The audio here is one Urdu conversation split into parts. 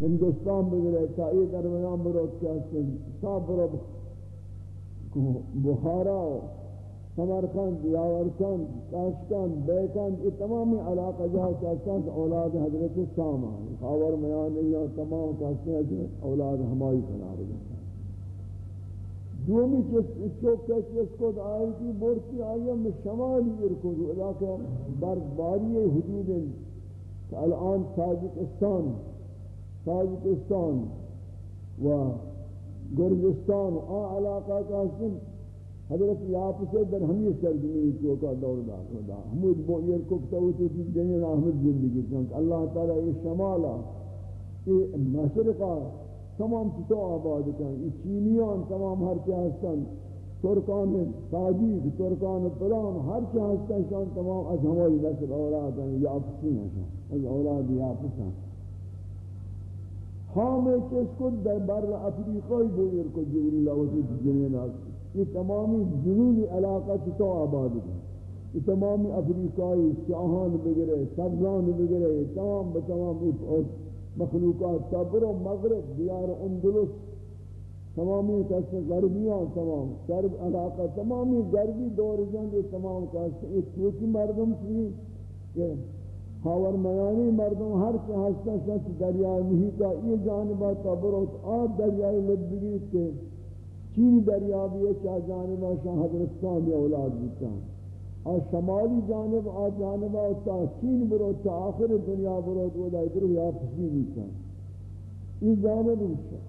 ہندوستان بگرے تائی درمیان برو کیا ساب برو بخارا سمرقند یاورکند کاشکند بیکند یہ تمامی علاقہ جہاں کہتے ہیں اولاد حضرت سامان خاور میانی یا تمام کہتے ہیں اولاد ہمائی قرار گئے دومی چوک کہتے اس کو آئی کی بورتی آئی میں شمالی ارکو جو علاقہ برباری حدود الان تاجکستان تاجکستان و گرجستان و آن علاقہ کا حسن حضرت یاپ سے در ہمی سرزمین کو کا دور دا خدا حمود بو یہ کو تو تو جنین احمد زندگی چونکہ اللہ تعالی یہ شمالا یہ مشرقہ تمام تو آباد کن یہ چینیان تمام ہر کیا ہستن ترکان تاجیک ترکان پلان ہر کیا ہستن شان تمام از ہماری نسل اولاد ہیں یاپسی ہیں از اولاد یاپس ہیں ہاں کس کو در بر افریقای بویر کو جبریل آوازی جنین آگی یہ تمامی جنوبی علاقہ تو آباد ہے یہ تمامی افریقائی چاہان بگرے سبزان بگرے تمام بتمام مخلوقات، صبر و مغرب، دیار اندلس. تمامی کسی غربیان تمام. سرب علاقہ تمامی غربی دور جنگ تمام کسی یہ چوکی مردم تھی کہ خاور میانی مردم هر چه هستن است دریای محیطا یہ جانبا تا بروت آب دریای لب بگید که چین دریا بیه چا جانبا شان حضرت سامی اولاد بیتان از شمالی جانب آ جانبا تا چین بروت تا آخر دنیا بروت و دائی درو یا پسی بیتان این جانب بیتان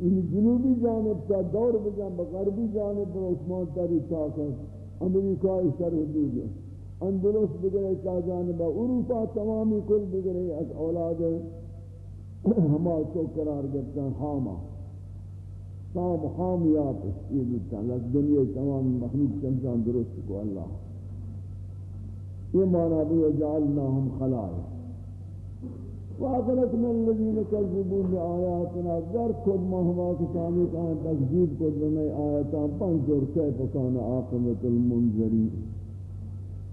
این جنوبی جانب تا دور بجن بغربی جانب بروت مان امریکہ تاکت امریکای سر حدود اندلس بگرے چاہ جانب اروپا تمامی کل بگرے از اولاد ہما تو قرار گرتا حاما. تام خامیاب یہ بودتا لگ دنیا تمام مخلوق چمشان درست کو اللہ. یہ معنی بھی وجعلناهم خلائق. وَأَغْرَقْنَا الَّذِينَ كَذِّبُوا بِآيَاتِنَا، در خود ما ہما کسانی کہاں تکذیب کو دنے آیتان پنزور کیف کان عاقبت المنذرین.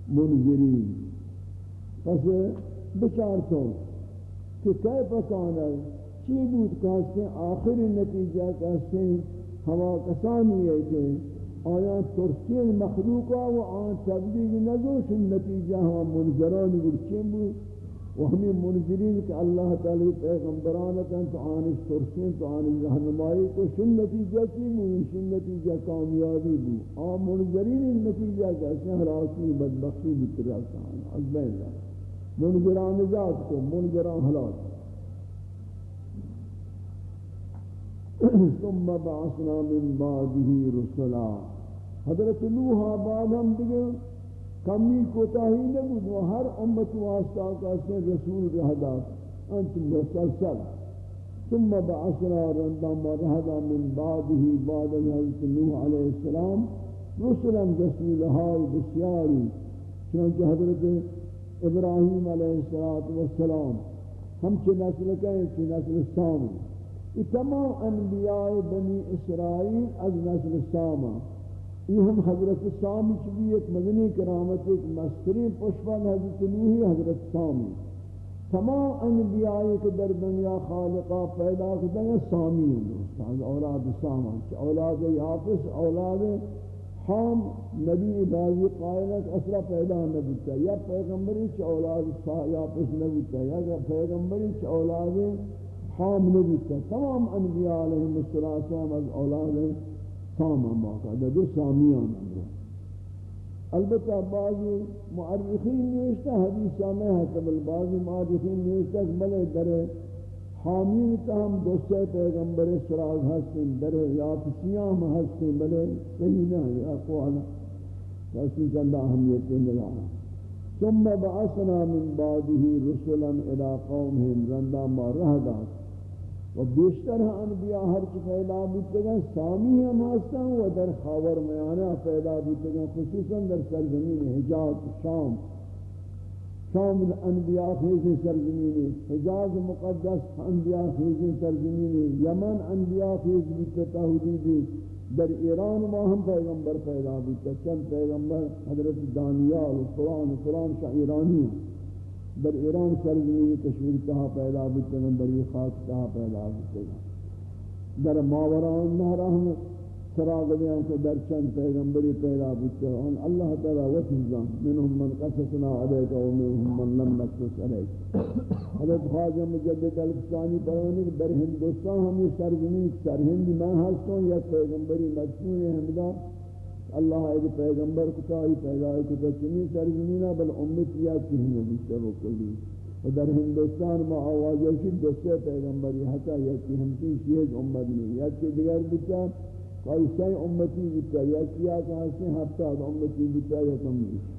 منذرین پس بچار بچارتوں کہ کیف کان چی بود کہتے آخری نتیجہ کہتے ہوا کسانی ہے کہ آیا ترسیل مخلوقا و آن تبدیل نگوش نتیجہ ہوا منذرانی بود چی بود و ہمیں منظرین کہ اللہ تعالی پیغمبران پیغمبرانتا تو آنش ترسین تو آنش رہنمائی کو، شن نتیجہ کی بود؟ شن نتیجہ کامیابی بود. آن منظرین نتیجہ کہتے ہیں حراسی بدبخشی بترکتا از بین منظران ذات کو منظران حلاک ثم بعثنا من بعده رسلا. حضرت نوح بعد ہم دیگے کمی کوتاہی نبود و ہر امت واسطہ کا سے رسول رہدا انت مسلسل ثم بعثنا رندام رہدا من بعده بعد حضرت نوح علیہ السلام. رسلا رسول حال بسیاری. چنانچہ حضرت ابراہیم علیہ السلام ہم چھ نسل کہیں چھ نسل سامن یہ تمام انبیاء بنی اسرائیل از نسل ساما یہ ہم حضرت سامی چلی ایک مدنی کرامت، ایک مسترین پشپان حضرت نوحی، حضرت سامی. تمام انبیاء کے در دنیا خالقہ پیدا کرتے ہیں سامی ہیں. اولاد ساما اولاد یافس، اولاد حام، نبی بازی قائلت اصلا پیدا نبوتا یا پیغمبری چھ اولاد یافس نبوتا یا پیغمبری چھ اولاد حام نبیتا تمام انبیاء علیہ السلام از اولاد سام ہم باقاعدہ دو سامیان البتہ بعضی معرخین نوشتا حدیثہ میں ہے بل بعضی معرخین نوشتا بلے در حامین تاہم دوسرے پیغمبر سراغ ہستیں، در یاپسیام ہستیں، بلے صحیح نہ ہے اقوالا تحصیل چندہ اہمیتیں ملانا ثم بعثنا من بعده رسلا الى قومهم رندا ما رهدات و بیشتر انبیاء ہر چی پیدا بیتے سامی ہم آستا و در خاور میانا پیدا بیتے گا خصوصا در سرزمین حجاز شام. شام انبیاء خیزی سرزمین حجاز مقدس انبیاء خیزی سرزمین یمن انبیاء خیز بیتے تحدیدی در ایران ما ہم پیغمبر پیدا بیتے چند پیغمبر، حضرت دانیال و قرآن و قرآن شاہ ایرانی ہیں در ایران سرزمین کشمیر تہا پیدا بودتے ہیں در خاک تہا پیدا بودتے ہیں در ماوران نہرہ ہم سراغ دیاں کو در چند پیغمبری پیدا بودتے ہیں اللہ تعالی وطنزان منہم من قصصنا علیکا ومنہم من لم نقصص علیکا حضرت خواجہ مجدد الفسانی پرانی در ہندوستان ہم یہ سرزمین سرہندی میں ہستوں یا پیغمبری مدفون حمدہ اللہ ایک پیغمبر کو تاہی پیدا کو تو چنی سرزمینہ بل امتیات کی ہمیں بیشتر و کلی و در ہندوستان ما آوازی کی دوسرے پیغمبری حتی یکی ہمتی شیئے امت نہیں یکی دیگر بچا کوئی سی امتی بچا یکی آکا ہستے ہفتہ امتی بچا یا کم نہیں۔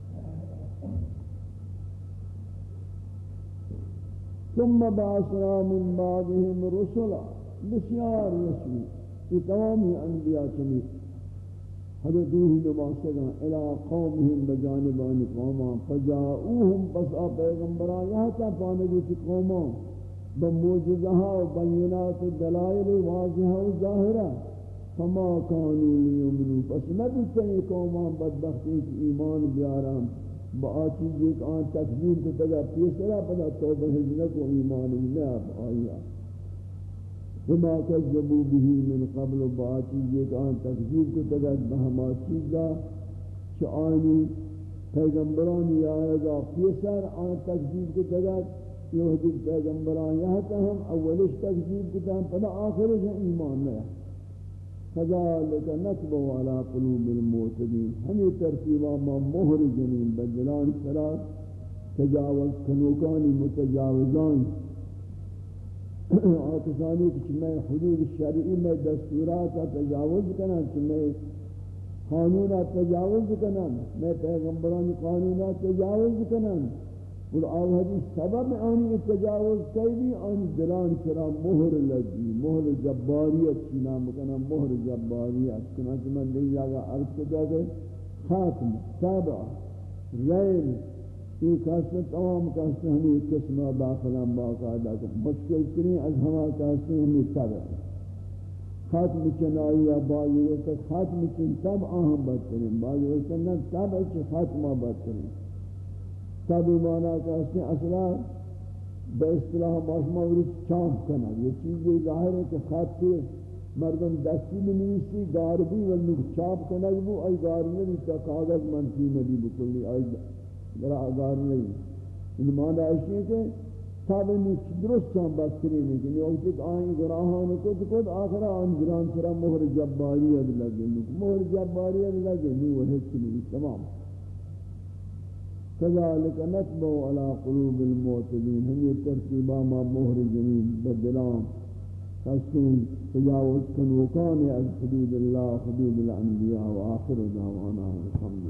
ثم بعثنا من بعدهم رسلا، بسیار یسمی یہ تمامی انبیاء چنی حضرت روح نماسگاں الى قومهم بجانبان قومان. فجاؤوهم پس آ پیغمبران یہاں تا پانگو چی قومان؟ بموجزہا و بینات دلائل واضحہ و ظاہرہ فما کانو لیمنو پس نبیتا یہ قومان بدبختی کی ایمان بیارم با آچیز ایک آن تکذیر کو تگا پیسرا پدا توبہ حجنک و ایمان میں اب آئیا بما كذبوا به من قبل باتی ایک آن تکذیب کو تگد بہما چیزا چعانی پیغمبران آئے گا پیسر آن تکذیب کو تگد یہ حدیث پیغمبران یہاں ہم اولش تکذیب کو تگد پدا آخر ہے ایمان میں فذالک نتبو علی قلوب المعتدین ہمیں ترتیبہ ما مہر جنین بدلان سرا تجاوز کنوکانی متجاوزان. آتشانی کہ میں حدود شرعی میں دستورات تجاوز کرنا کہ میں قانونات تجاوز کرنا میں پیغمبرانی قانونات تجاوز کرنا اور آوہدی سبب آنی تجاوز کئی بھی آنی دلان چرا مہر لگی مہر جباریت کی نام کنا مہر جباریت چنانچہ من دیکھ جاگا عرض کو جاگے خاتم، تابع، ریل یہ کاسے تمام کاسے ہمیں قسم داخلہ باقاعدہ کو مشکل ترین از ہما کاسے ہمیں تبع ختم چنائی یا بعضی وقت ختم چن تب آہم بدترین بعضی وقت نہ تب اچھ ختمہ بدترین تب مانا کاسے اصلا بے اصطلاح ماشمہ ورد چامپ کنا یہ چیز یہ ظاہر ہے کہ خط کے مردم دستی میں نویسی گاربی و نوک چاپ کنگ ای گار نوی تا کاغذ منفی نبی بکلی؟ ای برا آگار نہیں ان معنی ہے کہ تاب نیچ درست چاہم بستری نہیں کہ یہ وقت آئین گراہان کو تو آخر آن گران سرا مہر جباریت لگے مہر جباریت لگے نو حس نہیں تمام كذلك نتبع على قلوب المعتدين هم ترتيبا ما مهر جنين بدلان تسكين تجاوز كنوكان از حدود الله حدود الأنبياء وآخر دعوانا الحمد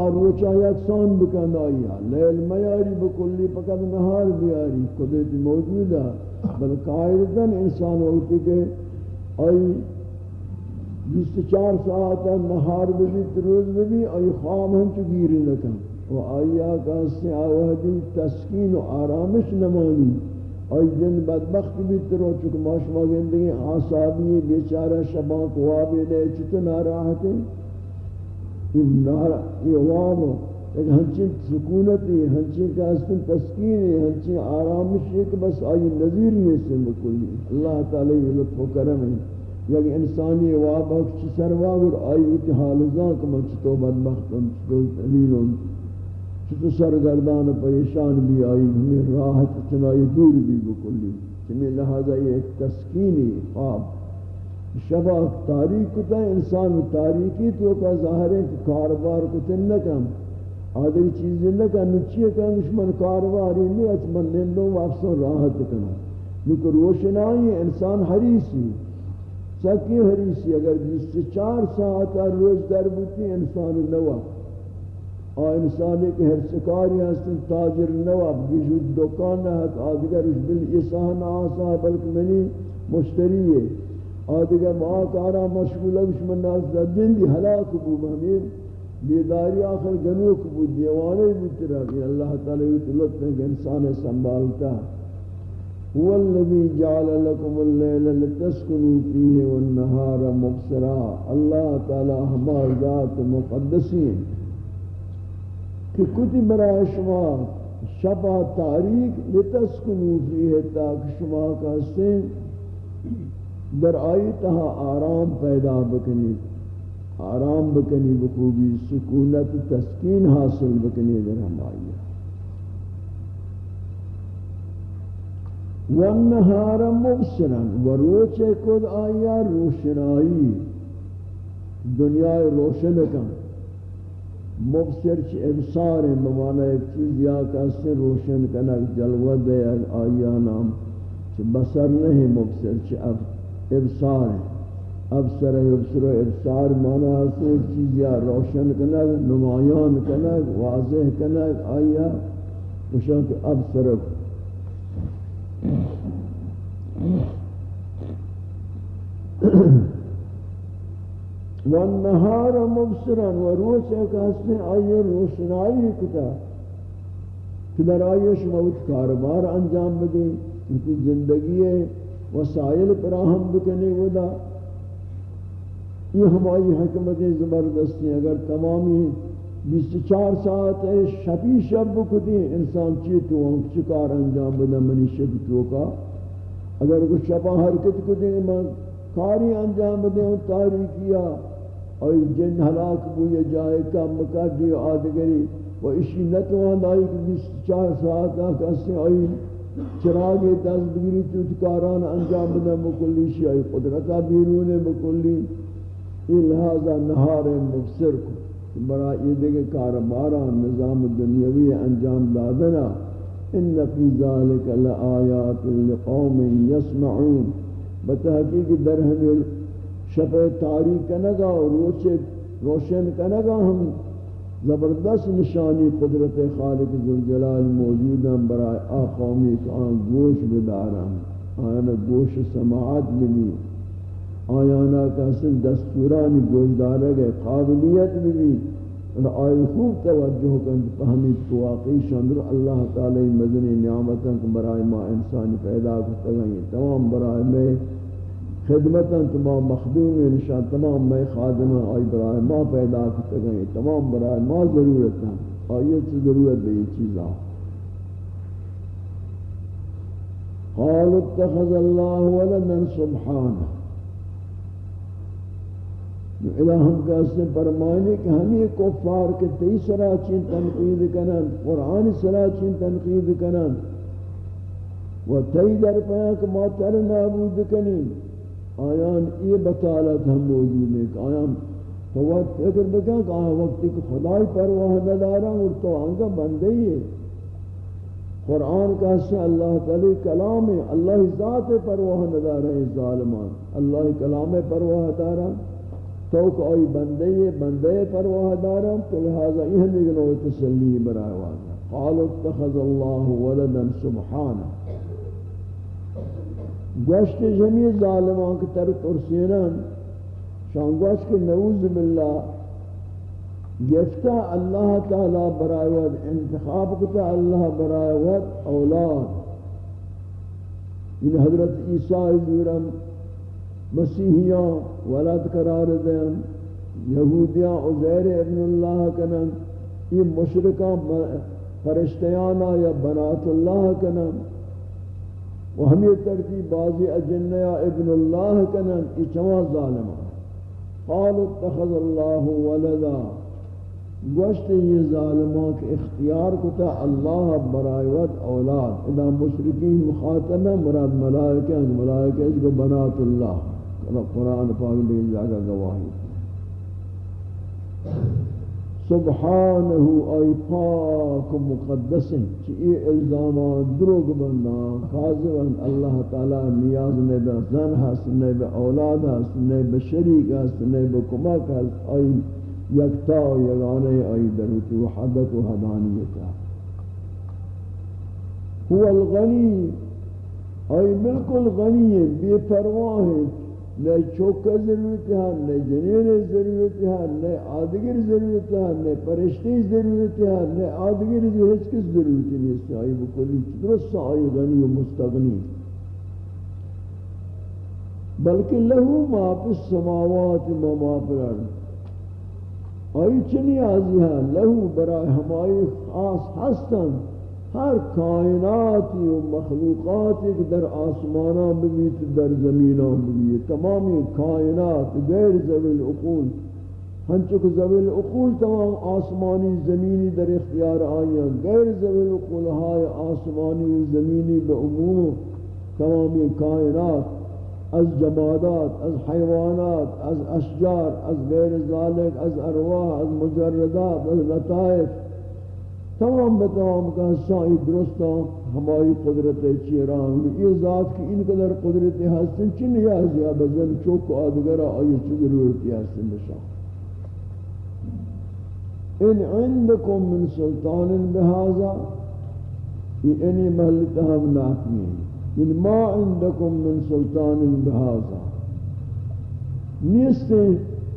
لله اور روچا یکسان بکن آیا لیل میاری بکلی پکت نہار بیاری۔ قدرت موجود ہے بل قائدتاً انسان ہوتی کہ آئی بیس چار ساعت نہار بھی روز بھی آئی خواب ہم چگیری لکن و آیا کہاستے آوہدی تسکین و آرامش نمانی۔ آئی جن بدبخت بھی ترو چکہ ماشما گندگی آسابی، بیچارہ شبان قوابی لے چتو ناراحت ہے یہ وام ایک ہنچین سکونتی ہنچین کا حسن تسکین ہے، ہنچین آرامش ایک بس آئی نظیر نہیں سے مکلی اللہ تعالی یہ لطف و کرم ہے۔ یک انسانی وابا کچھ سرواغ اور آئی اتحال ذاک من چطو بدبخت ہم چطو دلیل ہم چطو سرگردان پریشان بھی آئی، ہمیں راحت، چنائی دور بھی بکلی چمی لہذا یہ ایک تسکینی خواب۔ شبہ تاریخ کتا انسان تاریخی تو کا ظاہر ہے کہ کاربار کتا نکم آدھر چیزیں نکم نچیے کہ دشمن کارباری نہیں اچ من لندوں واپسوں راحت کنا۔ لیکن روشنائی انسان حریصی سکی حریصی، اگر بیس چار ساعت ہر روز در بوتی انسان نوا آ انسان ایک ہرسکاری ہستن تاجر نوا بیشو دکان نہ ہے آدھگر اس بل اسان آسا بلکہ منی مشتری ہے۔ آدھگر ماں کارا مشغول ہے من ناس دن دی ہلاک بو ہمیں بیداری آخر گنوک بو دیوانے بو اللہ تعالی لطف انسان سنبھالتا۔ ہے هو الذي جعل لكم الليل لتسكنوا فيه والنهار مبصرا۔ الله تعالى ہمار ذات مقدسین کہ کتی برای شما شبا تاریک لتسکنو فیه تاک شما کہستے در آئی تہا آرام پیدا بکنید آرام بکنی بخوبی، سکونت، تسکین حاصل بکنی در ہم آئیے۔ والنهار مبصرا، وروچ کد آیا روشنائی۔ دنیا روشن کن مبصر چ ابصار بمانا ایک چیز یا کیسے روشن کنک جلوہ دے آیا نام۔ چ بصر نہیں مبصر، چی چ ابصار ابصر ابصر ابصار مانا ہے ایک چیز یا روشن کنک نمایان کنک واضح کنک آیا۔ وشان کہ ابصر والنهار مبصرا وروش ایک حسن آئیے روشنائی کتا۔ کہ در آئیش موت کاربار انجام بدے ان کی زندگی وسائل پراہم بکنے ودا. یہ ہماری حکمت زبردستی اگر تمامی بیس چار ساعت ہے شبی شب بکتی، انسان چی تو ہم چکار انجام بدا منی شب تو کا؟ اگر کوئی شبا حرکت کو دیں میں کاری انجام بدے ہوں تاریکیا اور جن حلاک بو یہ جائے کم مکردی آدگری و اسی نتوان آئی کہ بیس چار ساعت آکھ آئی چراغ دست بگیری تو کاران انجام بدا مکلی شی آئی قدرتا بیرون مکلی یہ لہذا نہار مبصر کو۔ برا یہ دیکھ کاربارا نظام دنیاوی انجام دادنا، ان فی ذالک لآیات لقوم یسمعون۔ بتحقیق در ہمیں شفع تاریخ کنگا اور روچے روشن کنگا ہم زبردست نشانی قدرت خالق ذوالجلال موجود ہیں برای آقومی کہ آن گوش بدارا آن گوش سماعت بنی آیانا کسن دستورانی گوشدارے گئے قابلیت بھی بھی اور آئی خوب توجہ کن فہمید کو واقعی شندر اللہ تعالی مدنی نعمتاں کو برائے ما انسان پیدا کرتا گئی تمام برائے میں خدمتاں تمام مخدوم نشان، تمام میں خادمہ آئی برائے ما پیدا کرتا گئی تمام برائے ما ضرورتاں۔ آئیت سے ضرورت بھی یہ چیزاں قال اتخذ الله ولدا سبحانه الہم کا اس نے فرمانے کہ ہمیں کفار کے تی سرا چین تنقید کنن قرآن سرا چین تنقید کنن و تی در پیا کہ ما تر نابود کنیم آیان یہ بطالت ہم موجود ہیں کہ آیان تو وقت فکر بکن کہ آیا وقتی کہ خدای پرواہ ندارا اور تو آنگا بندے ہی ہے قرآن کا سے اللہ تعالی کلام ہے۔ اللہ ذات پرواہ ندارا ہے ظالمان۔ اللہ کلام پرواہ ندارا تو کہ آئی بندے بندے پرواہ دارم تو لہذا یہ نگنو تسلی برائے واضح قالوا اتخذ الله ولدا سبحانه گوشت جميع ظالمان کے تر کرسینان شان گوشت کے نعوذ باللہ گفتا اللہ تعالی برائے ود، انتخاب کتا اللہ برائے ود اولاد. ان حضرت عیسیٰ ذورم مسیحیاں ولد قرار دیں یہودیاں عزیر ابن اللہ کنن. یہ مشرکان فرشتیانا یا بنات اللہ کنن. و ہمیں ترتیب بازی اجنیا ابن اللہ کنن یہ چما ظالمان قالوا اتخذ اللہ ولدا. گوشت یہ ظالمان کے اختیار کتا اللہ برائیوت اولاد. ادا مشرکین مخاطبہ مراد ملائکہ ملائکہ اس کو بنات اللہ قرآن پاک لے جاگا گواہی. سبحانه ای پاک و مقدس چی ای الزامات دروگ بندان کاذبن اللہ تعالی نیاز نے بے زن ہست نے بے اولاد ہست نے بے شریک ہست نے بے کمک ہست ای یکتا و یگانے ای دروت وحدت و حدانیتا. هو الغنی، ای بالکل غنی ہے بے پرواہ ہے نہ چوکہ ضرورت ہے نہ جنین ضرورت ہے نہ آدگر ضرورت ہے نہ پرشتی ضرورت ہے نہ آدگر ہیچ کس ضرورت نہیں سائی بکلی درست آئی غنی و مستغنی بلکہ لہو ما پی السماوات و ما پی الارض آئی چنی آزی ہے لہو برای ہمائی خاص ہستن ہر کائناتی و مخلوقاتی کہ در آسمانا ببیت در زمینہ ببیت تمامی کائنات غیر زویل اقول ہنچک زویل اقول تمام آسمانی زمینی در اختیار آئیں غیر زویل اقول ہائے آسمانی زمینی بعموم تمامی کائنات از جمادات، از حیوانات، از اشجار، از غیر ذالک، از ارواح، از مجردات، از لطائف تمام بتمام کا سائی درستا ہاں، ہماری قدرت چیران یہ ذات کی ان قدر قدرت حسن چن یا زیا بزن چوک آدگر آئی چی ضرورتی حسن بشا ان عندکم من سلطان بهذا، یہ محلتا ہم ناکمی ان ما عندکم من سلطان بهذا۔ نیستے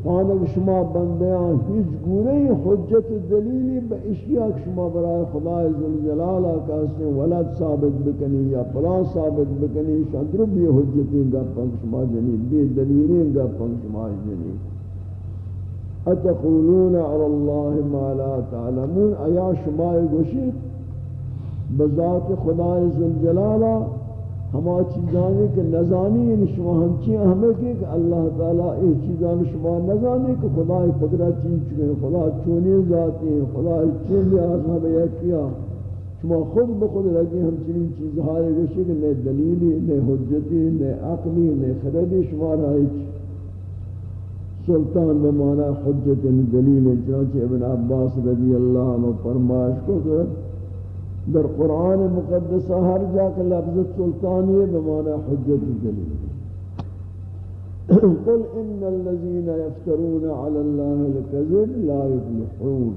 پانک شما بندیاں ہیچ گورے حجت دلیلی با اشیاء شما برای خدا ذوالجلالہ کا ولد ثابت بکنی یا پلان ثابت بکنی شندر بھی حجتی گا پنک شما جنی بھی دلیلی گا پنک شما جنی. اتقولون علی اللہ ما لا تعلمون؟ ایا شما گوشی بذات خدا ذوالجلالہ ہما چیزانی کہ نزانی یعنی شما ہمچی احمد کہ اللہ تعالیٰ اس چیزان شما نزانی کہ خدا قدرت چیز چکے، خدا چونی ذاتی ہیں خدا چین لحاظ ہمیں کیا شما خود بخود لگی ہمچنین چیزہائی گوشی کہ نئے دلیلی، نئے حجتی، نئے عقلی، نئے خردی شما رہی سلطان بمانا حجت یعنی دلیل، چنانچہ ابن عباس رضی اللہ عنہ فرمائش کو کہ در قرآن مقدس ہر جا کے لفظ سلطانی بمعنى حجت دلیل قل ان الذين يفترون على الله الكذب لا يفلحون.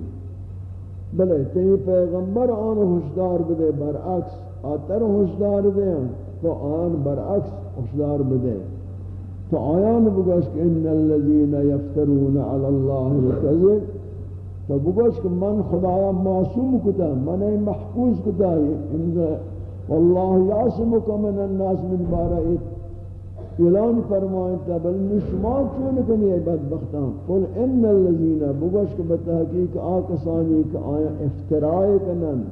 بلے، تی پیغمبر آن ہوشدار بدے برعکس، آتر ہوشدار دے تو آن برعکس ہوشدار بدے تو آیان بگوش کہ ان الذين يفترون على الله الكذب تو بگوش کہ من خدایا معصوم کتا، من محفوظ کتا واللہ یعصمک من الناس من بارائیت اعلان فرمائیں تا بل نشما چون کنی ای بدبختان؟ قل ان اللذین بگوش کہ بتحقیق آکسانی کہ آیا افترائی کنن.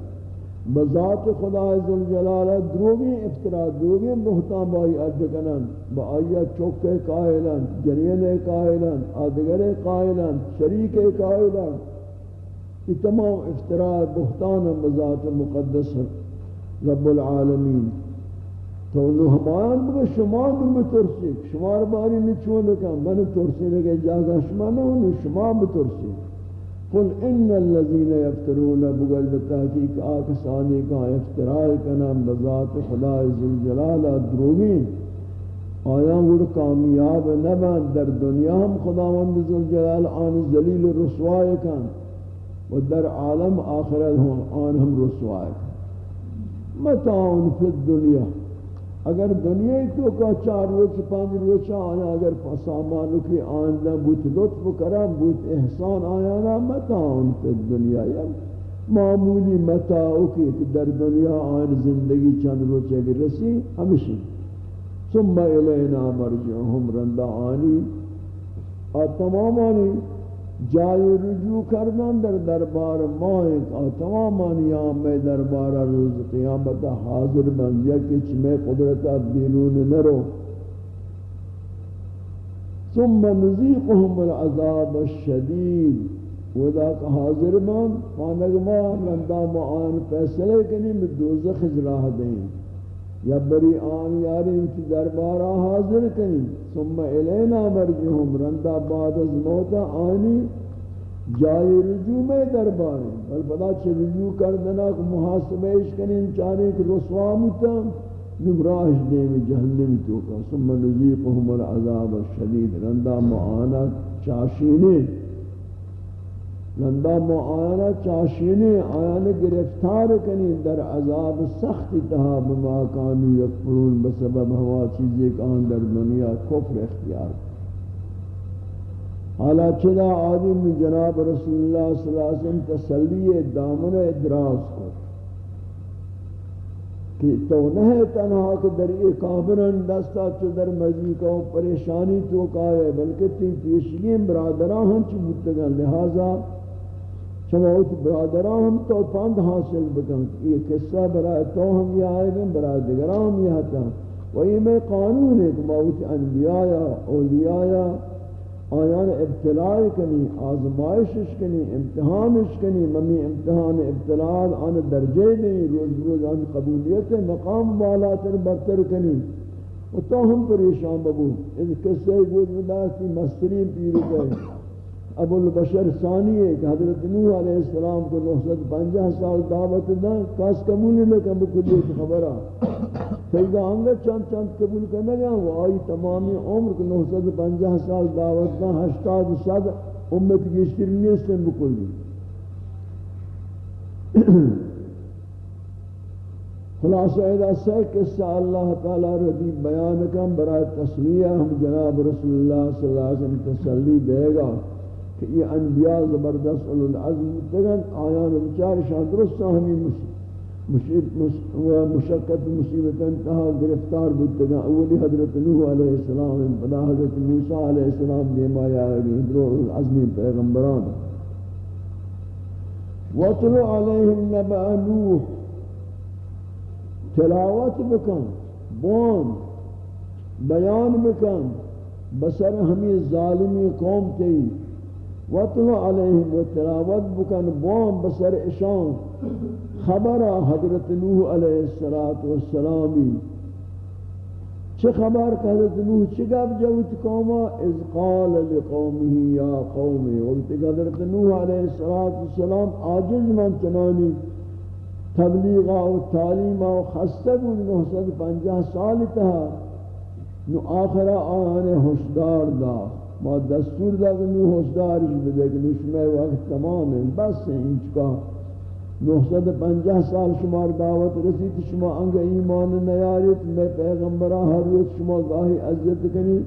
بذات خدا عزالجلالہ دروگی افتراء دروگی محتام بائی ارد کنن. با آیا چوکے قائلن، جنین قائلن، آدگر قائلن، شریک قائلن. یہ تمام افتراء بہتان بذات مقدس رب العالمین۔ تو انہوں ہمان بگا شما دن بترسی شما باری نچون کن من ترسی لگے جاگا شما نہوں شما بترسی قل ان الذين يفترون بغل بتحقیق آکسانی کا افتراء کنم بذات خدا ذوالجلال دروگی آیا گوڑ کامیاب نبن در دنیا ہم خداوند ذوالجلال آن ذلیل رسوائے کن۔ و در عالم آخرت ہوں، آن ہم رسوائے کن فی الدنیا۔ اگر دنیا تو کا چار روز، پانچ روز آیا، اگر سامانو کی آن بوت، لطف کرم بوت احسان آیا نا، متاعن فی الدنیا۔ یا معمولی متاعو کی در دنیا آن زندگی چند روز اگر رسی، ہمیشہ۔ ثم الینا مرجعهم رندعانی آ تمامانی جای رجوع کردن در دربار ما آ تمامانی دربار روز قیامت حاضر بندیا کچھ میں قدرتات بیرون نرو. ثم نزیقهم العذاب الشدید. وذاك حاضر من فانگ ما لندہ معان فیصلے کنی میں دوزخ راہ دیں یا بری آن یاری انچ دربارا حاضر کنی، ثم الینا مرجہم رندہ بعد از موتا آنی جائی رجوع میں دربارے۔ بل پدا چھ رجوع کردنا کہ محاسبہ اش کنی چانے کہ رسوا متا نمراش دے میں جہنم توکا ثم نزیقهم العذاب الشدید۔ رندہ معانا چاشینے۔ لندا معاینہ چاشینے آیان گرفتار کنی در عذاب سخت تہا بما کانو یکفرون بسبب ہوا چیزی کان در دنیا کفر اختیار حالا چدا آدم جناب رسول اللہ صلی اللہ علیہ وسلم تسلی دامن ادراس کو کہ تو نہ تنہا کہ در یہ کافرن دستا چو در مزی کو پریشانی تو کائے بلکہ تی پیشگی برادران ہم چو بودتگن لہذا شما اوت برادران ہم تو پند حاصل بکن، یہ قصہ برای تو ہم یہ آئے گئے برای دیگران ہم یہ ہتا و یہ میں قانون ہے کہ موت انبیاء یا اولیاء یا آیان ابتلاع کنی آزمائشش کنی، امتحانش کنی. ممی امتحان ابتلاع آن درجے دیں روز روز آن قبولیت مقام بالاتر، برتر کنی. و تو ہم پریشان ببو. اس قصہ گوز مدارسی مستری پیرو گئے ابو البشر ثانی ہے کہ حضرت نوح علیہ السلام کو نحصد پنجہ سال دعوت دا کاس قبول نہ کم بکلی خبرہ سیدہ آنگا چند چند قبول کرنے گیا وہ آئی تمامی عمر کو نحصد پنجہ سال دعوت دا ہشتاد صد امت کی اشترینی سے بکلی خلاصہ ایدہ سے قصہ اللہ تعالی رضی بیان کم برای تصویہ ہم جناب رسول اللہ صلی اللہ علیہ وسلم تسلی دے گا. کہ یہ انبیاء زبردست اولو العظم تگن آیان بچار شاہ درست ہمیں مشقت مصیبت انتہا گرفتار بودتگا اولی حضرت نوح علیہ السلام پدا حضرت موسیٰ علیہ السلام دیما یا حضر العظم پیغمبران. وَطْلُ عَلَيْهِمْ نَبَأَ نُوح. تلاوت بکن بون بیان بکن. بسر ہمیں ظالمی قوم تھی وطلو علیہم و تلاوت بکن بوم بسر اشان. خبر حضرت نوح علیہ السلامی چه خبر کہ حضرت نوح چه گب جوت قوما؟ از قال لقومه، یا قومی وقت حضرت نوح علیہ السلام عاجز من چنانی، تبلیغ و تعلیم و خستہ بود نحصد پنجہ سال تہا نو آخر آنے ہوشدار داخت ما دستور دا کہ نو ہوشدارش بدے کہ نشمہ وقت تمام ہے بس ہے انچ کا نوحصد پنجہ سال شمار دعوت رسید شما انگ ایمان نیاریت میں پیغمبرہ ہر روز شما گاہی عزت کنی.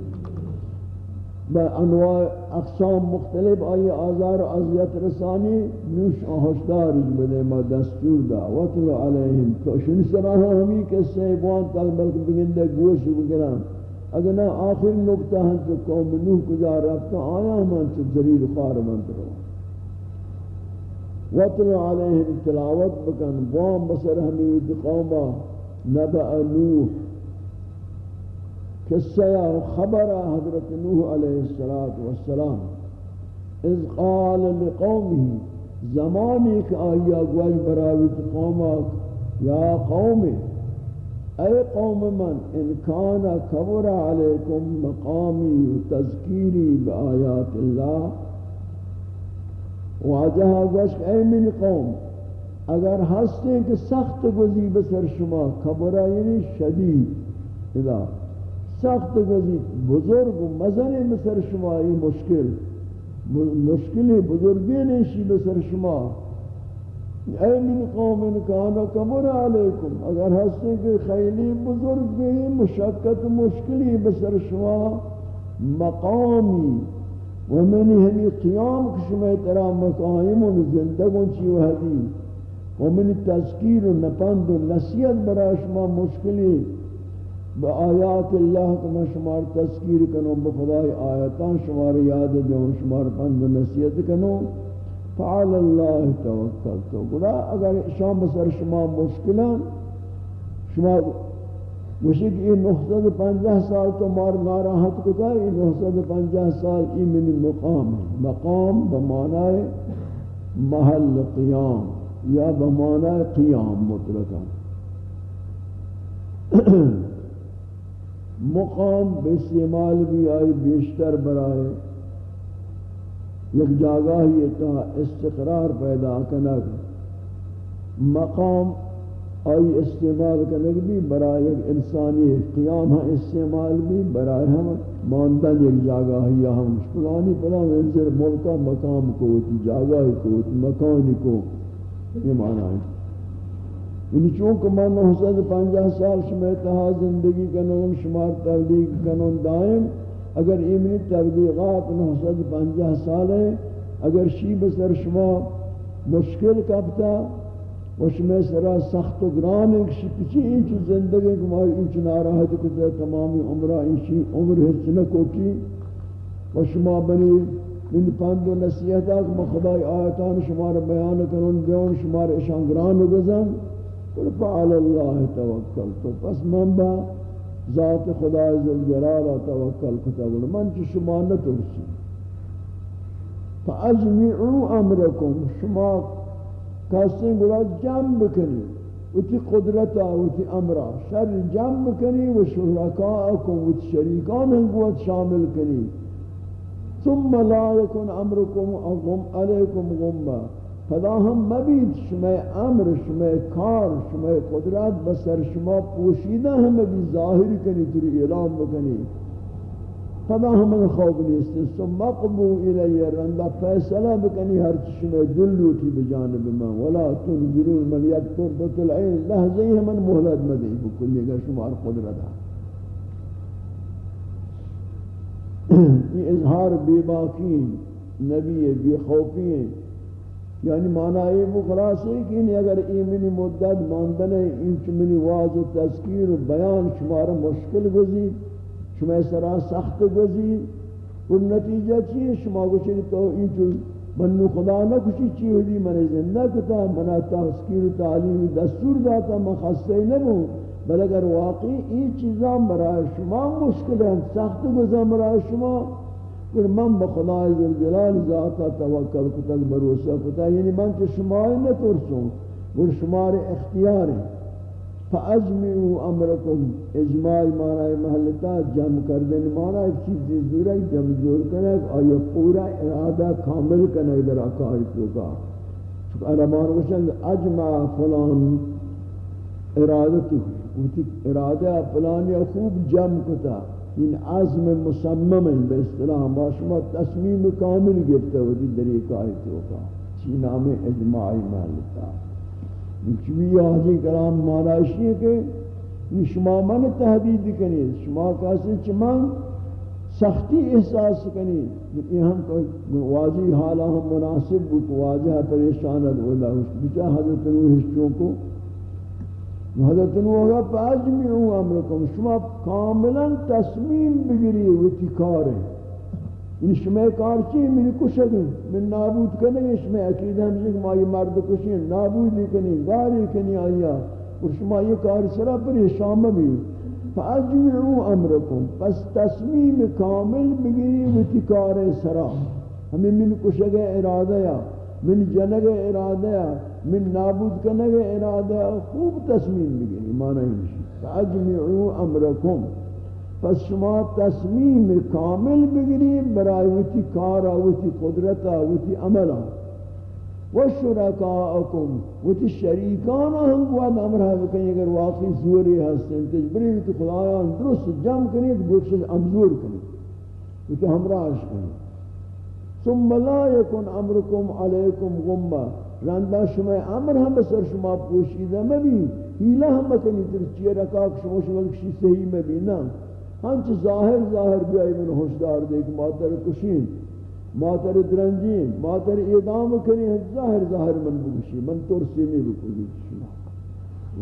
با انواع اقسام مختلف آئی آزار و عزیت رسانی. نوش ہوشدارش بدے ما دستور دا وطلو علیہم تو شنی سراہ ہمیں کسے بوان تک بلکہ بگندے گوش بگرام اگر نہ آخر نقطہ ہم جو قوم نوح کجا رفتا آیا ہمان چو ذلیل خوار مند رو وطل علیہم تلاوت بکن بوام بسر ہمیں وید قوما نبع نوح۔ قصہ خبر حضرت نوح علیہ السلام اذ قال لقومه زمانی کہ آیا گوش براوید قوما یا قومی اے قوم من، ان کان کبر علیکم مقامی و تذکیری بآیات اللہ۔ واجہ گوشک اے من قوم، اگر ہستے کہ سخت گزی بسر شما کبرہ یعنی شدید اذا سخت گزید بزرگ و مزن بسر شما ای مشکل، مشکلی بزرگی نیشی بسر شما۔ اے من قوم کانا کمر علیکم، اگر ہستے کہ خیلی بزرگ گئی مشکت مشکلی بسر شما مقامی، و ومن ہمی قیام کشما ترا مقائم و زندگون چی وحدی ومن تذکیر و نپند و نصیت برا شما مشکلی، با آیات اللہ کما شمار تذکیر کنو بخدای آیاتان شمار یاد دیوں شمار پند و نصیت کنو فعال اللہ توکل تو گنا اگر شام بسر شما مشکلان شما مجھے کہ یہ نحصد پنجہ سال تو مار ناراحت کتا یہ نحصد پنجہ سال یہ من مقام ہے مقام بمعنی محل قیام یا بمعنی قیام مطلقا مقام بے استعمال بھی آئی بیشتر برائے یک جاگاہی تا استقرار پیدا کنگ. مقام آئی استعمال کنگ بھی برائے یک انسانی قیام ہاں استعمال بھی برائے ہم ماندن یک جاگاہی ہم فلانی فلان انزر ملکہ مقام کو جاگاہی کو مکانی کو. یہ معنی ہے. یعنی چونکہ میں نحصد پنجہ سال شمیتہا زندگی کنون شمار تبلیغ کنون دائم اگر ایمنی تبلیغات نحصد پنجہ سال ہے اگر شیب سر شما مشکل کبتا و شما سرا سخت و گران ہے کہ پچی انچو زندگی کماری انچو ناراحت کتا تمامی عمرہ انچی عمر حرچ نکو کی و شما بنی من پند و نصیحتا کہ خدای آیتان شما را بیان کنون بیان شما را اشان گران گزن۔ قل فعل اللہ توکل تو پس من با ذات خدا ذوالجلال توکل کتا گل من چ شما نہ ترسی فاجمعوا امرکم. شما کسی گلا جمع بکنی وتی قدرت وتی امرا شر جمع بکنی و شرکاءکم وتی شریکان قوت شامل کنی ثم لا يكن امركم غم عليكم غمّا. فدا ہم مبید شما امر، شما کار، شما قدرت بسر شما پوشیدہ ہم بھی ظاہر کنی، تری اعلام بکنی. فدا ہم خوف نیست، ثم قبو الی رندا فیصلہ بکنی، ہر شما دل لوٹی بجانب من. ولا تنظرون من یکتر بطل عین لحظی من مہلت مدی بکلی گا شما قدرت یہ اظہار بے باقی نبی بے خوفی ہیں یعنی معنی یہ خلاص ہے کہ اگر ایمنی مدت ماندن این چمنی واضح و تذکیر و بیان شمار مشکل گزی شما سرا سخت گزی اور نتیجہ چیئے؟ شما گوشے تو این چو منو خدا نہ کچھ چی ہوئی، من زندہ کتا منا تذکیر و تعلیم دستور داتا، من خستے نبو، بل اگر واقعی این چیزاں برای شما مشکل ہیں، سخت گزا برای شما کہ من بخدای ذوالجلال ذاتا توکل کتا بروسا کتا یعنی من کہ شمائی نہ ترسوں گر شمار اختیار ہے فاجمعوا امرکم، اجماع معنی محلتا جمع کردن معنی ایک چیز زور جمع زور کرنے آیا پورا ارادہ کامل کرنے در آکاری تو کا چونکہ عربان وشنگ اجمع فلان ارادتو ارادہ فلان یا خوب جمع کتا. این عزم مصمم ہے بے اصطلاح با شما تصمیم کامل گرفته ہوتی در ایک آیت ہوگا چی نام اجماعی محلتا چوی آجی کلام ماراشی ہے کہ شما من تحدید کنید شما کسی چمان سختی احساس کنید. یہ ہم واضح حالا ہم مناسب بود، واضح پریشانت ہوتا بچا حضرت نوح کو حضرت نوح فاجمعوا امرکم شما کاملا تصمیم بگیری وتی کار ہے۔ این شما کار چی من کشد من نابود کنه شما اکید ہم کہ ما یہ مرد کشی نابود کنی گاری کنی آیا۔ اور شما یہ کار سرا پریشان بھی فاجمعوا امرکم پس تصمیم کامل بگیری وتی کار سرا۔ ہمیں من کشد ارادہ یا من جنگ ارادہ یا من نابود کرنے کے ارادہ خوب تصمیم بگیری معنی ہی فاجمعوا امرکم. پس شما تصمیم کامل بگیری برای وتی کارا وتی قدرتا وتی عملا. و تی شریکان ہم قواد امرہ بکنی اگر واقعی زوری ہستن تجبری تو خدایان درست جمع کنید گوشت امزور کنید. و تی ہمراہش کنید. ثم لا یکن امرکم علیکم غمہ رندہ شما امر ہم بسر شما پوشیدہ مبی ہیلہ ہم بکنی تر چیئے رکاک شما شما کشی صحیح مبی نا ہنچ ظاہر ظاہر بیائی من ہوشدار دے کہ ماتر کشین، ماتر درنجین، ماتر اعدام کنی. ظاہر ظاہر من بگشی من ترسی نہیں بکنی شما.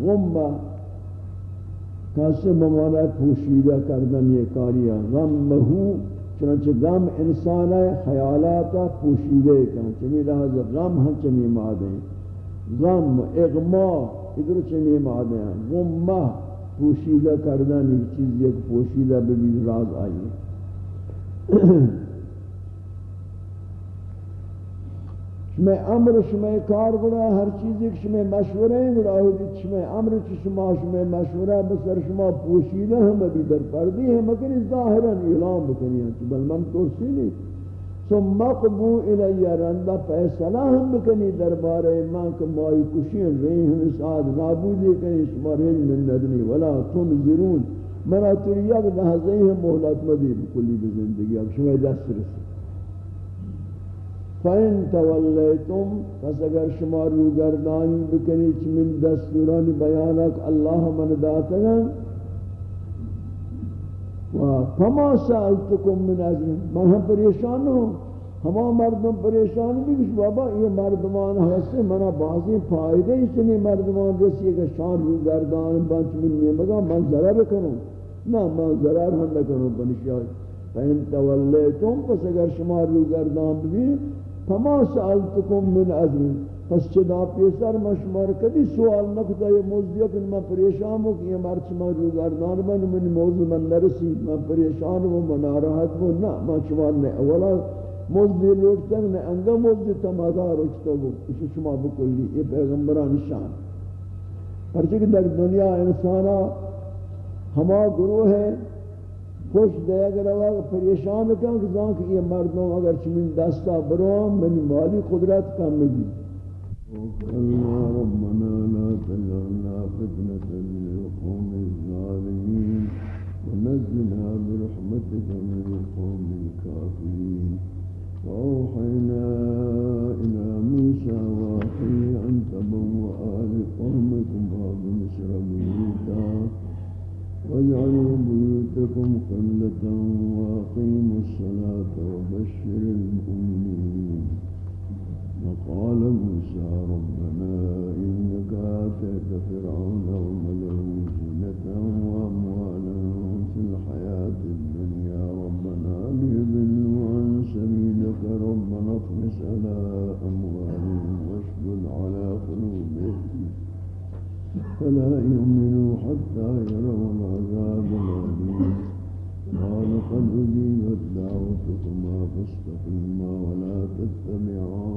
غمہ کاسے ممانا پوشیدہ کردن یہ کاریا غمہو چنانچہ غم انسان ہے خیالات پوشیدے کن چمی لحاظ غم ہم چمی مادیں غم، اغما، ادھر چمی مادیں غمہ پوشیدہ کردن ایک چیز ایک پوشیدہ ببی راز آئی شما امر شما کار بڑا ہر چیز ایک شما مشورہ ہیں بڑا ہو جی شما امر چی شما شما مشورہ بسر شما پوشیدہ ہم ابھی در پردی ہے مگر ظاہرا اعلام بکنی ہیں بل من ترسی نہیں۔ ثم مقبو الی رندہ فیصلہ ہم بکنی دربارے، من کہ مائی کشین رہی ہم سعاد نابودی کنی، شما رہی من ندنی، ولا تنظرون۔ منا تری یک لحظہ ہی ہم محلت مدی بکلی بزندگی اب شما دست رسی۔ فَإِن تَوَلَّيْتُمْ پس اگر شما رو گردانی بکنی چ من دستوران بیانک اللہ من داتگا و فما سألتكم من اجر من ہم پریشان ہوں. ہما مردم پریشان بھی کچھ بابا، یہ مردمان حسن منا بعضی فائدہ اس نے مردمان رسی کہ شان رو گردان بانچ من میں مگا من ضرر کروں نہ، من ضرر ہم نہ کروں بنشیار فَإِن تَوَلَّيْتُمْ پس اگر شما رو گردان بھی فما سألتكم من اجر پس چدا پیسر مشمار کدی سوال نکتا یہ موضوع کہ میں پریشان ہوں کہ یہ مرچ میں روگردان من من موضوع من نرسی میں پریشان ہوں میں ناراحت ہوں نا میں شمار نے اولا موضوع لوٹتا ہے میں انگا موضوع تمادار اچھتا ہوں اسی شما بکلی یہ پیغمبران شان. پرچہ کہ در دنیا انسانا ہما گروہ ہے خوش دے اگر آگا پریشان کن کہ زان کہ یہ مردوں اگر چمین دستا بروان من مالی قدرت کم ملی وقلنا ربنا لا تجعلنا فتنة للقوم الظالمين ونزلنا برحمتك من القوم الكافرين وأوحينا إلى موسى وأخيه أن تبوأ لقومكم باب مصر بيوتا واجعلوا بيوتكم قلة وأقيموا الصلاة وبشر المؤمنين. وقال موسى ربنا إنك آتيت فرعون وملئه واستقما فاستقما ولا تتبعا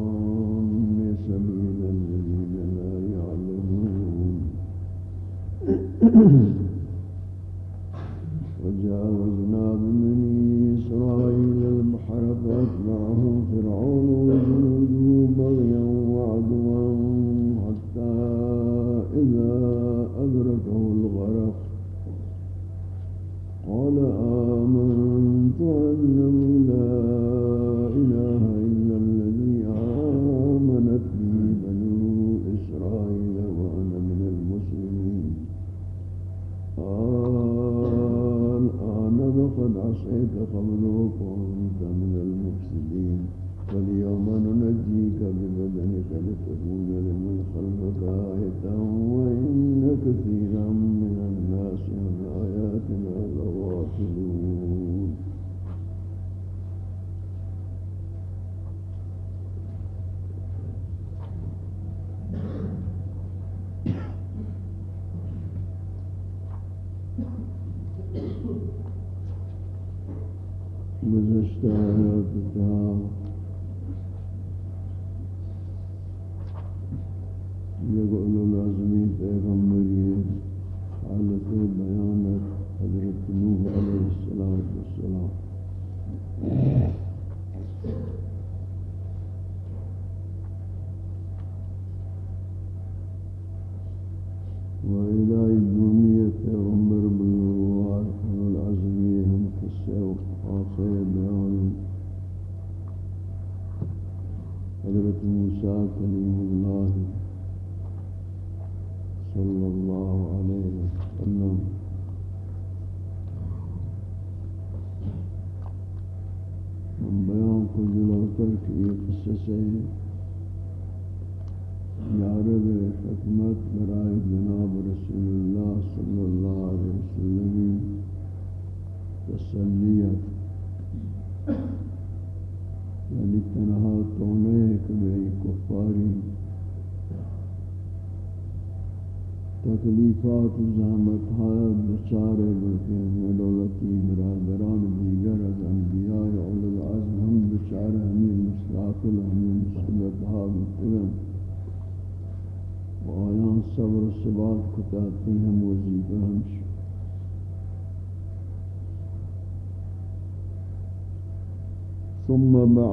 وإلى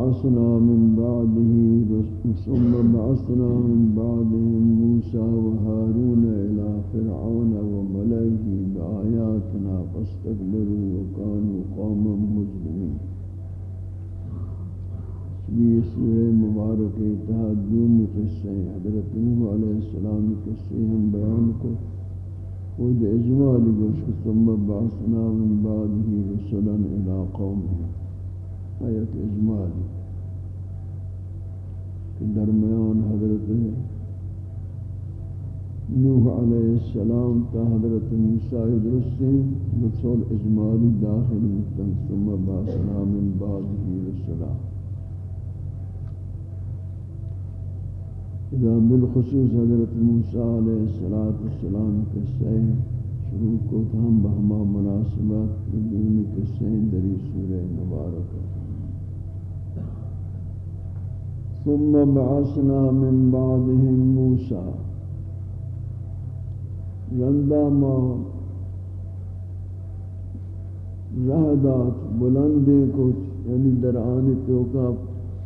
بعثنا من بعده ثم بعثنا من بعده اذا بالخصوص حضرت موسیٰ علیہ السلام کے سہی شروع کو ہم بہما مناسبت دونی کے سہی دری سورہ مبارکہ۔ ثم بعثنا من بعدهم موسى رندا ما رہدات بلندی کچھ یعنی در آن توکا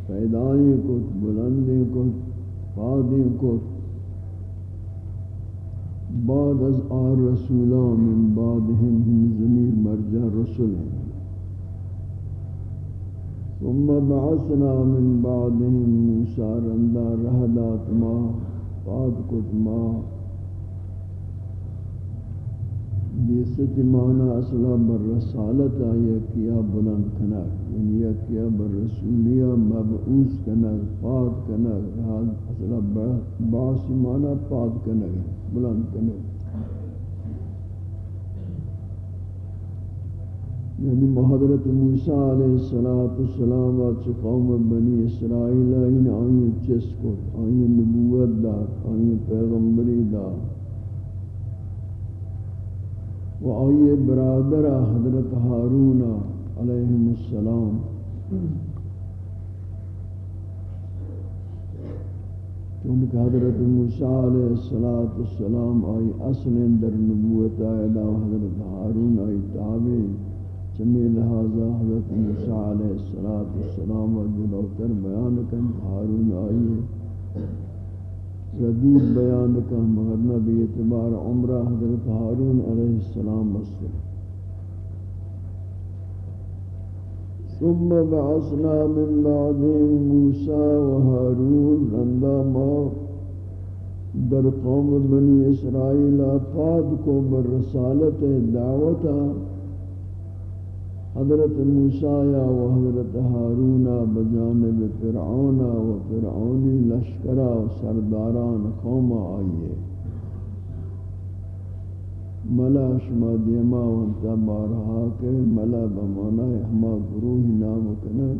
پیدائی کچھ بلندی کچھ فادی کر بعد از آر رسولان من بعد هم زمیر مرجع رسول ہیں ثم بعثنا من بعدهم موسى رندا رهدات ما، بعد کت ما بیست مانا اصلا بر رسالت آیا کیا بلند کنر یعنی یا کیا بر رسولیا مبعوث کنر پاد کنر اصلا باسی مانا پاد کنر بلند کنر یعنی محضرت موسیٰ علیہ السلام و قوم بنی اسرائیل این آئین چس کو آئین نبوت دار آئین پیغمبری دار و آئین برادر حضرت حارون علیہ السلام۔ چونکہ حضرت موسیٰ علیہ السلام آئی اصل در نبوت آئے دا حضرت حارون آئی تابعی چمی لہذا حضرت موسیٰ علیہ السلام و جلوتر بیان کن حارون آئیے ردیب بیان کن، مگر نبی اعتبار عمرہ حضرت حارون علیہ السلام مصر ثم بعثنا من بعدهم موسى وهارون رندا ما در قوم بنی اسرائیل پاد کو بر دعوتا۔ حضرت موسیٰ و حضرت ہارون بجانب فرعون و فرعونی لشکرہ و سرداران قوم آئیے۔ ملا شما دیما وانتا بارہا کے ملا بمانا ہما گروہ نام کنا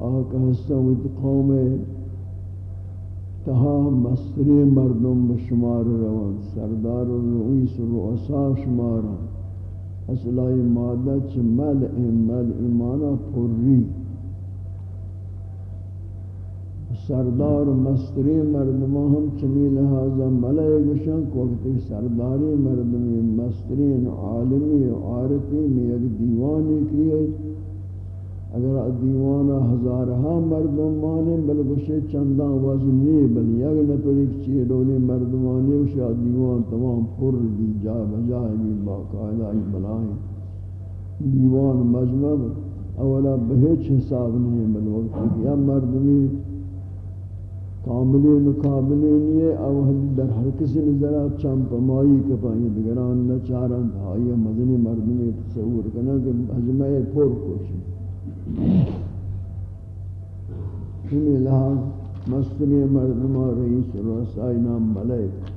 آکا حسن و قوم تہا مصری مردم بشمار روان، سردار و رئیس و رؤسا شماران اصلائی مادہ چھ مل مل ایمانا پوری. سردار مستری مردمہ ہم چمی لہذا ملائے گشن وقتی سرداری مردمی مسترین عالمی عارفی میں ایک دیوانی کیے اگر دیوانا ہزارہا مردم مانے، بل گوشے چندان وزنی بل، یک نفر، ایک چیئے ڈولی مردمانی وشا دیوان تمام پر دی جا بجائے بھی باقاعدہ ای بلائیں۔ دیوان مجمع اولا بہیچ حساب نہیں بل وقت یا مردمی کاملی مقابلین یہ اوہل در ہر کسی نظرہ چمپ مائی کپائیں دگران نچارن آئی مدنی مردمی تصور کرنا کہ حجمہ پور کوشی ان لحاظ مسکن مردمہ رئیس الرسائی نام ملک